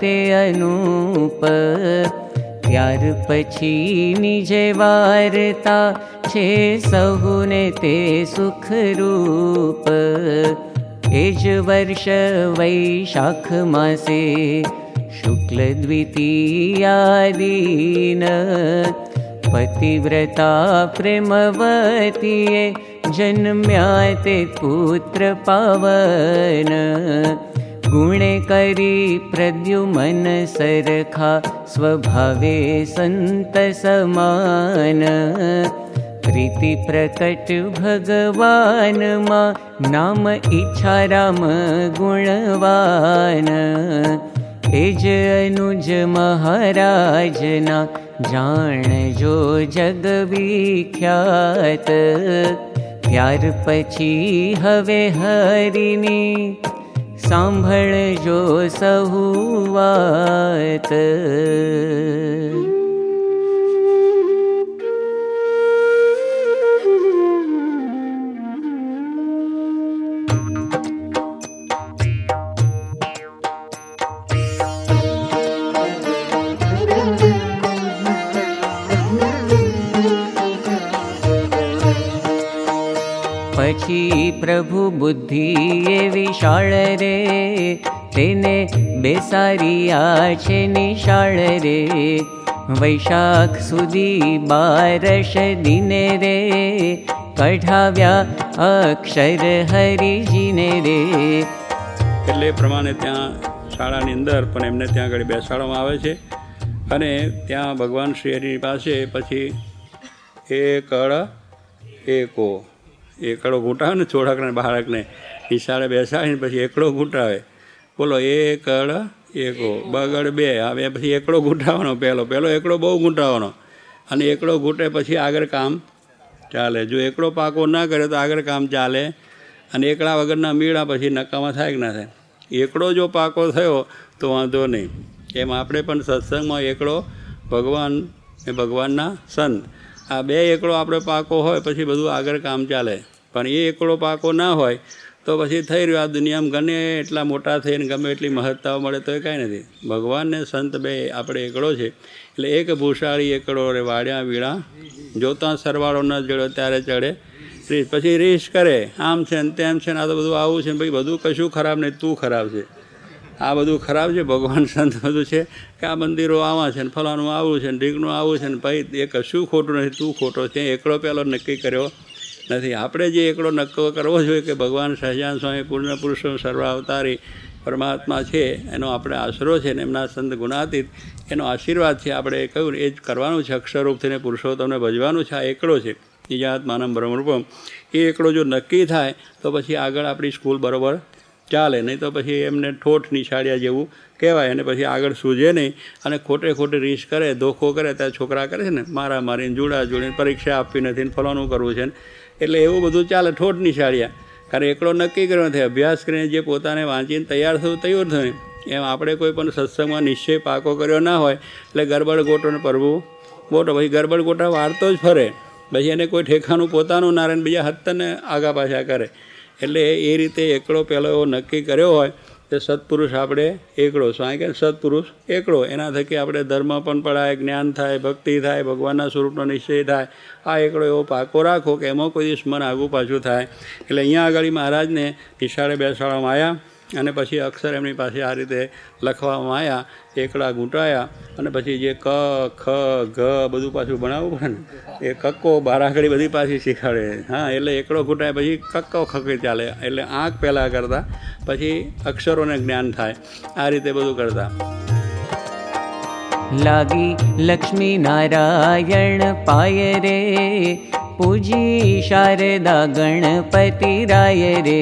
ते अनूप ત્યાર પછી નિજે વાર્તા છે સહુને તે સુખરૂપ એ જ વર્ષ વૈશાખ માસે શુક્લ દ્વિતીયાદીન પતિવ્રતા પ્રેમવતીએ જન્મ્યા તે પુત્ર પાવન गुणे करी प्रद्युमन सरखा स्वभावे सन्त समान। प्रीति प्रकट भगवान् नाम इच्छा राम गुणवान। एज अनुज महाराजना जाण जो जग विख्यात। प्यार पछी हवे हरिनि સાંભળજો સહુ વાત પછી પ્રભુ બુદ્ધિ એ વિશાળ રે, તેને બેસારિયા છે નિશાળ રે. વૈશાખ સુધી બારશ દિને રે, કઢાવ્યા અક્ષર હરિજીને રે. એટલે પ્રમાણે ત્યાં શાળાની અંદર પણ એમને ત્યાં આગળ બેસાડવામાં આવે છે. અને ત્યાં ભગવાન શ્રી હરિની પાસે પછી એક અળ, એકો એકડો ઘૂંટાવે ને ચોડાકને બાળકને. નિશાળે બેસાડીને પછી એકડો ઘૂંટાવે. બોલો એકડ એકો બગડ બે. હવે પછી એકડો ઘૂંટાવાનો પહેલો. પહેલો એકડો બહુ ઘૂંટાવાનો. અને એકડો ઘૂંટે પછી આગળ કામ ચાલે. જો એકડો પાકો ના કરે તો આગળ કામ ચાલે. અને એકડા વગરના મીળા પછી નકામા થાય કે ના થાય? એકડો જો પાકો થયો તો વાંધો નહીં. એમ આપણે પણ સત્સંગમાં એકડો ભગવાન એ ભગવાનના સંત. આ બે એકડો આપણે પાકો હોય, પછી બધું આગળ કામ ચાલે. પણ એ એકડો પાકો ના હોય, તો પછી થઈ રહ્યું આ દુનિયામાં ગમે એટલા મોટા થઈને ગમે એટલી મહત્તાઓ મળે તો એ કાંઈ નથી. ભગવાનને સંત બે આપણે એકડો છે. એટલે એક ભૂષાળી એકડો રે વાડ્યા વીણા જોતા સરવાળો ન જડ્યો ત્યારે ચડે. રીસ, પછી રીસ કરે. આમ છે ને તેમ છે ને આ તો બધું આવું છે ભાઈ, બધું કશું ખરાબ નહીં, તું ખરાબ છે. આ બધું ખરાબ છે, ભગવાન સંત બધું છે કે આ મંદિરો આવા છે ને ફલાનું આવું છે ને ઢીકનું આવું છે ને ભાઈ, એ કશું ખોટું નથી, તું ખોટો છે એકલો પહેલો નક્કી કર્યો નથી. આપણે જે એકડો નક્કો કરવો જોઈએ કે ભગવાન સહજાન સ્વામી પૂર્ણ પુરુષો સર્વ અવતારી પરમાત્મા છે, એનો આપણે આશરો છે ને એમના સંત ગુણાતીત, એનો આશીર્વાદ છે આપણે કહ્યું એ જ કરવાનું છે અક્ષરરૂપ થઈને પુરુષોત્તમને ભજવાનું છે, આ એકલો છે. નિજાત્માનમ બ્રહ્મરૂપમ. એ એકડો જો નક્કી થાય, તો પછી આગળ આપણી સ્કૂલ બરાબર ચાલે, નહીં તો પછી એમને ઠોઠ નિશાળ્યા જેવું કહેવાય અને પછી આગળ સૂજે નહીં અને ખોટે ખોટે રીસ કરે, ધોખો કરે, ત્યાં છોકરા કરે છે ને, મારા મારીને, જોડા જોડીને પરીક્ષા આપવી નથી ને ફલાનું કરવું છે ને, એટલે એવું બધું ચાલે ઠોઠ નિશાળ્યા કારણ એકડો નક્કી કર્યો નથી, અભ્યાસ કરીને જે પોતાને વાંચીને તૈયાર થયું તૈયાર થયું એમ આપણે કોઈ પણ સત્સંગમાં નિશ્ચય પાકો કર્યો ના હોય, એટલે ગરબડ ગોટોને પરવું ગોટો, પછી ગરબડ ગોટા વાળતો જ ફરે. પછી એને કોઈ ઠેકાનું પોતાનું નારાયણ બીજા હત્તને આગા પાછા કરે. એટલે એ રીતે એકડો પહેલો એવો નક્કી કર્યો હોય તે સત્પુરુષ આપણે એકડો. સ્વાય કે સત્પુરુષ એકડો. એના થકી આપણે ધર્મ પણ પડાય, જ્ઞાન થાય, ભક્તિ થાય, ભગવાનના સ્વરૂપનો નિશ્ચય થાય. આ એકડો એવો પાકો રાખો કે એમાં કોઈ દિવસ મન આગું પાછું થાય. એટલે અહીંયા આગળ મહારાજને ઈશાળે બેસાડવામાં આવ્યા. અને પછી અક્ષર એમની પાસે આ રીતે લખવામાં આવ્યા, એકડા ઘૂંટાયા અને પછી જે ક, ખ ઘ બધું પાછું ભણાવવું પડે ને, એ કક્કો બારાખડી બધી પાછી શીખવાડે. હા, એટલે એકડો ઘૂંટાય પછી કક્કો ખકે ચાલે. એટલે આંખ પહેલાં કરતા, પછી અક્ષરોને જ્ઞાન થાય. આ રીતે બધું કરતા. લાગી લક્ષ્મી નારાયણ પાય રે, પૂજી શારદા ગણપતિ રાય રે.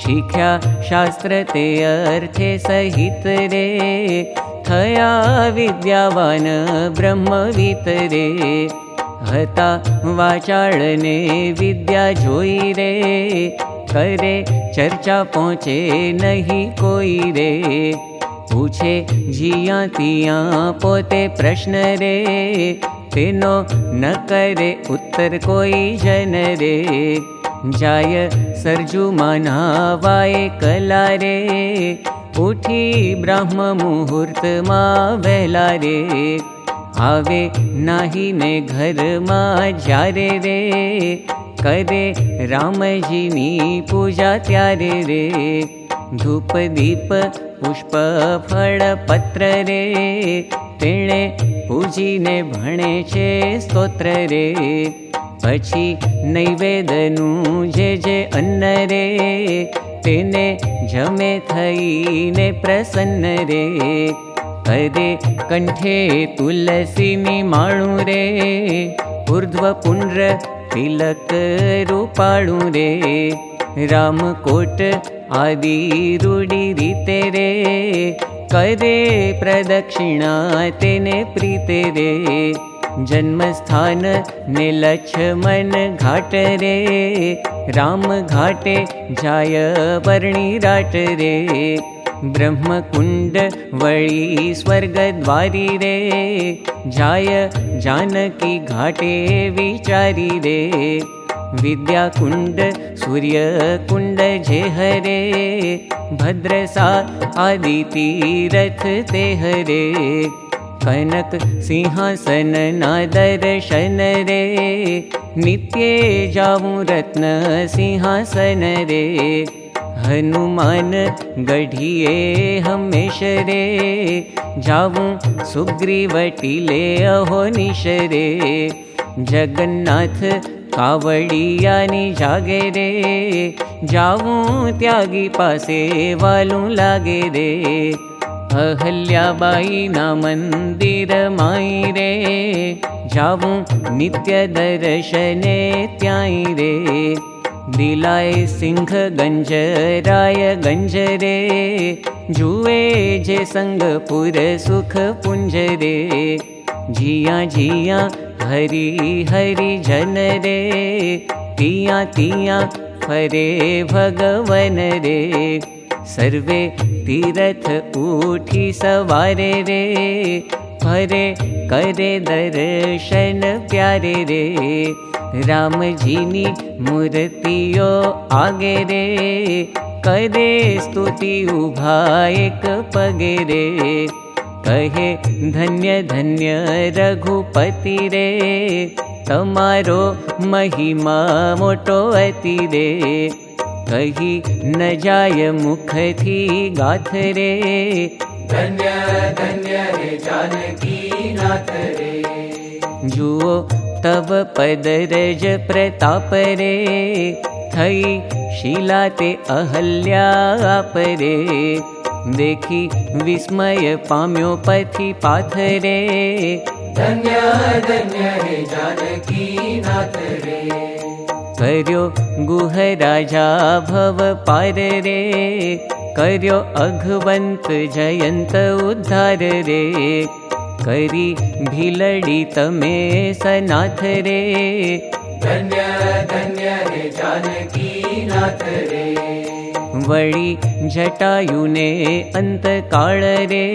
शिख्या शास्त्र ते अर्थे सहित रे। थया विद्यावान ब्रह्मवित रे। हता वाचाळने विद्या जोई रे। करे चर्चा पहुँचे नहीं कोई रे। पूछे जिया पोते प्रश्न रे। तेनो न करे उत्तर जाय सरजू मानावाए कला रे उठी ब्रह्म मुहूर्त मा वहला रे आवे नाही ने मा जारे रे। करे रामजीनी पूजा त्यारे रे। धूप दीप पुष्प फल पत्र रे। तेणे पूजीने भणे छे स्तोत्र रे પછી નૈવેદનું જે જે અન્ન રે તેને જમે થઈને પ્રસન્ન રે કરે કંઠે તુલસીની માળું રે ઉર્ધ્વ પુંડ્ર તિલક રૂપાળું રે રામકોટ આદિ રૂડી રીતે રે કરે પ્રદક્ષિણા તેને પ્રીતે રે जन्मस्थान निलक्ष्मण घाट रे राम घाटे जाय वर्णिराट रे। ब्रह्मकुण्ड वळी स्वर्गद्वारि रे जाय जानकी घाटे विचारि रे। विद्याकुण्ड सूर्यकुण्ड सूर्यकुण्डे हरे भद्रसा आदिरथ ते हरे कनक सिंहासन ना दर्शन रे। नित्ये जाऊं रत्न सिंहासन रे। हनुमान रे सुग्रीवटिले अहो निशरे। जगन्नाथ कावड़ियानी रे। त्यागी पासे वालू लागे रे अहल्याबाई ना मंदिर माई रे जाऊं नित्य दर्शने त्याई रे दिलाय सिंह गंजराय गंजरे जुए जे संगपुर सुख जिया जिया हरि हरि जन रे तिया तिया फरे भगवन रे सर्वे तीरथ उठी सवारे रे। फरे करे दर्शन प्यारे रे। राम जीनी मूर्तियो आगे रे। करे स्तुति उभा एक पगे रे। कहे धन्य धन्य रघुपति रे। तमारो महिमा मोटो अति रे कही न जाय मुख थी गाथ रे। धन्य धन्य रे जानकी नाथ रे। जुओ तब पद रज प्रताप रे। थई शीला ते अहल्या रे। देखी विस्मय पाम्यो पथि पाथरे धन्य धन्य रे जानकी नाथ रे कर्यो गुह राजा भव पार रे। कर्यो अघवंत जयंत उद्धार रे। करी भीलड़ी तमे सनाथ रे। धन्य धन्य रे जानकी नाथ रे। वळी जटायुने अंतकाळ रे।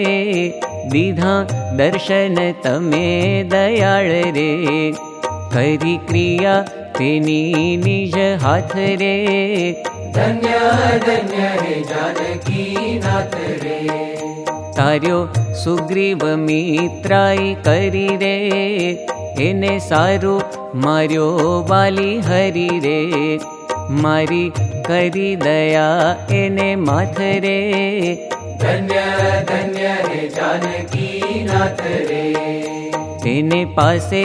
दीधा दर्शन तमे दयाळ रे। करी क्रिया तेनी निज हाथ रे। धन्य धन्य रे जानकी नाथ रे। तार्यो सुग्रीव मित्राई करी रे। एने सारू मार्यो वाली हरी रे। मारी करी दया एने माथ रे। धन्य धन्य रे जानकी नाथ रे। तेने पासे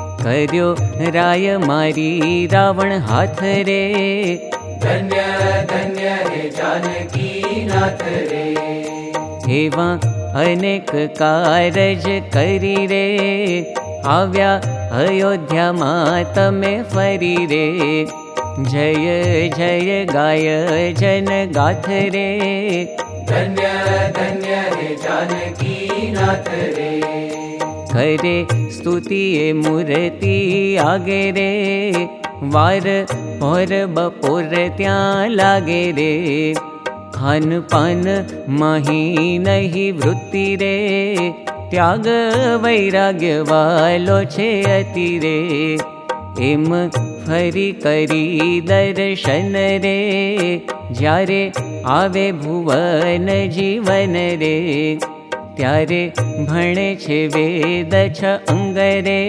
કર્યો રાય મારી રાવણ હાથ રે ધન્ય ધન્ય હે જાનકી નાથ રે એવા અનેક કારજ કરી રે આવ્યા અયોધ્યામાં તમે ફરી રે જય જય ગાય જન ગાથ રે ધન્ય ધન્ય હે જાનકી નાથ રે કરે સ્તુતિએ મૂર્તિ આગે રે વાર ભોર બપોર ત્યાં લાગે રે ખાન પાન માહી નહીં વૃત્તિ રે ત્યાગ વૈરાગ્ય વાલો છે અતિ રે એમ ફરી કરી દર્શન રે જ્યારે આવે ભુવન જીવન રે ત્યારે ભણે છે વેદ છ અંગરે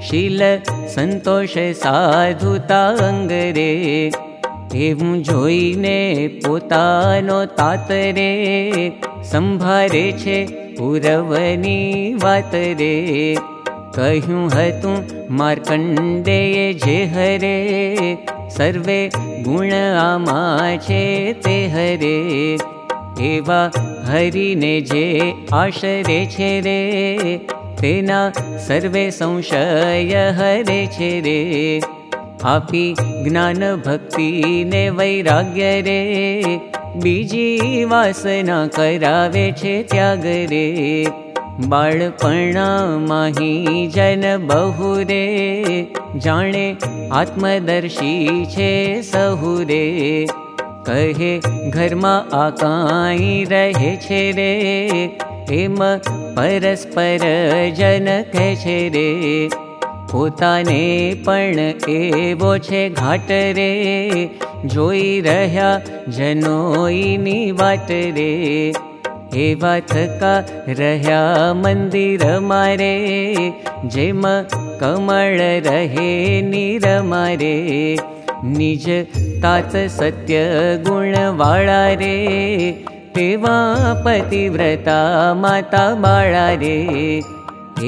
શીલ સંતોષ સાધુતા અંગરે એવું જોઈને પોતાનો તાતરે સંભારે છે પૂરવની વાત રે કહ્યું હતું માર્કંડેય જે હરે સર્વે ગુણ આમાં છે તે હરે એવા હરિને જે આશરે છે રે તેના સર્વે સંશય હરે છે રે આપી જ્ઞાન ભક્તિને વૈરાગ્ય રે બીજી વાસના કરાવે છે ત્યાગ રે બાળપણામાહી જન બહુ રે જાણે આત્મદર્શી છે સહુ રે કહે ઘરમાં આ કાંઈ રહે છે રે એમ પરસ્પર જન કહે છે રે પોતાને પણ એવો છે ઘાટ રે જોઈ રહ્યા જનોઈની વાટ રે એવા થકા રહ્યા મંદિર મારે જેમ કમળ રહે નીર મારે निज ताच सत्य गुण वा पतिव्रता माता बाळा रे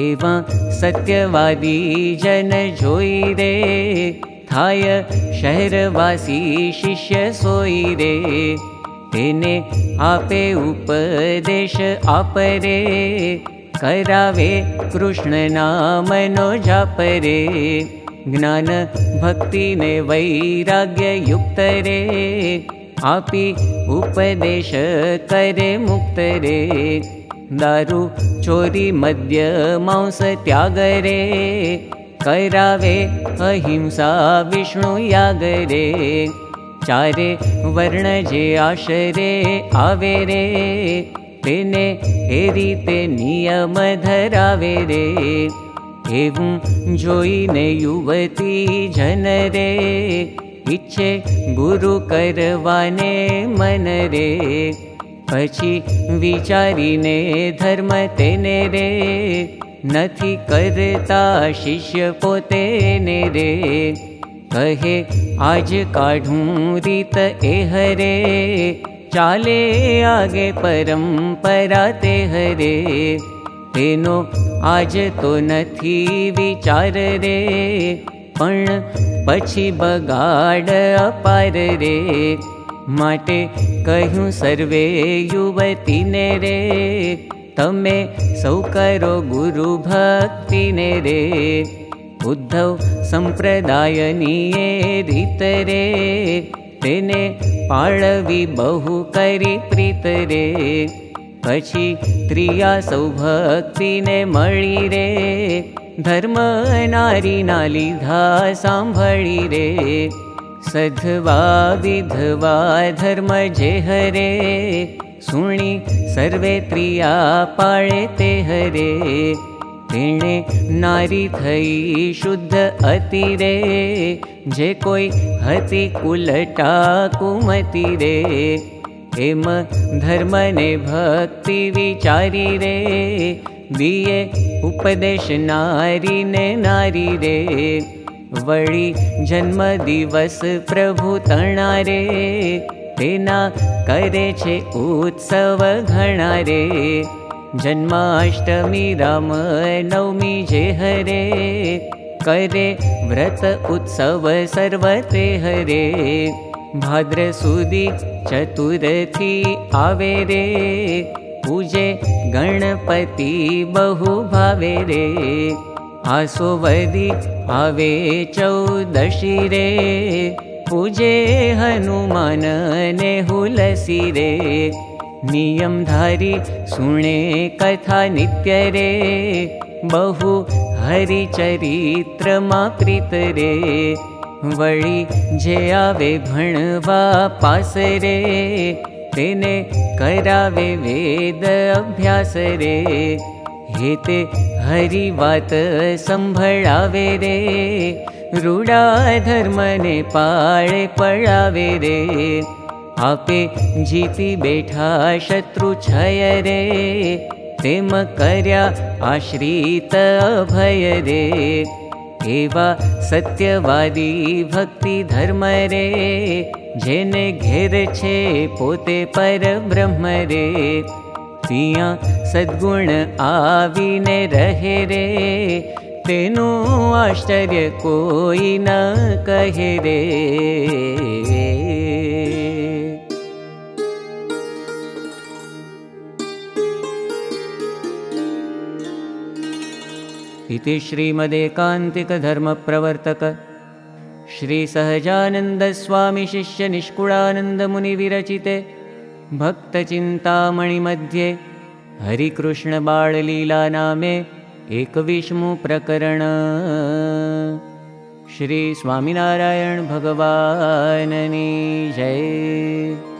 एवा सत्यवादी जन जोई रे थाय शहरवासी शिष्य सोई रे तेने आपे उपदेश आपरे करावे कृष्ण मनोजापरे ज्ञान भक्ति ने वैराग्य युक्त रे आपि उपदेश करे मुक्त रे दारू चोरी मद्य मांस त्याग रे करावे अहिंसा विष्णु याग रे चारे वर्ण जे आशरे आवे रे तेने आवेरे तेरिते नियम धरावे रे એવું જોઈને યુવતી જન રે ઈચ્છે ગુરુ કરવાને મન રે પછી વિચારીને ધર્મ તેને રે નથી કરતા શિષ્ય પોતે ને રે કહે આજ કાઢું રીત એ હરે ચાલે આગે પરંપરા તે હરે તેનો આજ તો નથી વિચાર રે પણ પછી બગાડ અપાર રે માટે કહ્યું સર્વે યુવતીને રે તમે સૌ કરો ગુરુ ભક્તિને રે ઉદ્ધવ સંપ્રદાયની એ રીત રે તેને પાળવી બહુ કરી પ્રીત રે પછી ત્રિયા સૌ ભક્તિને મળી રે ધર્મ નારીના લીધા સાંભળી રે સધવા વિધવા ધર્મ જે હરે સુણી સર્વે ત્રિયા પાળે તે હરે તેણે નારી થઈ શુદ્ધ અતિ રે જે કોઈ હતી કુલટા કુમતી રે हेम धर्म ने भक्ति विचारी रे। दिए उपदेश नारी ने नारी रे। वळी जन्म दिवस प्रभु तणा रे। तेना करे छे उत्सव घणा रे। जन्माष्टमी राम नवमी जे हरे। करे व्रत उत्सव सर्वते हरे। भाद्र सुदी चतुर्थी आवे रे पूजे गणपति बहु भावे रे आसो वदी आवे चौदशी रे। पूजे हनुमान ने हुलसी रे नियम धारी सुणे कथा नित्य रे। बहु हरि चरित्र मा प्रीत रे वळी जे आवे भणवा पास रे तेने करावे वेद अभ्यास रे. हेते हरि वात संभळावे रे रूडा धर्मने पाळे पळावे रे. आपे जीती बैठा शत्रु छय रे तेम कर्या आश्रित अभय रे एवा सत्यवादी भक्ति धर्म रे। जेने घेर छे पोते पर ब्रह्म रे। तिया सद्गुण आवीने रहे रे। तेनु आश्चर्य कोई न कहे इति श्रीमदेकान्तिकधर्मप्रवर्तक श्रीसहजानन्दस्वामिशिष्यनिष्कुळानन्दमुनिविरचिते भक्तचिन्तामणिमध्ये हरिकृष्णबाळलीलानामे एकविष्मुप्रकरण श्रीस्वामिनारायणभगवाननी जय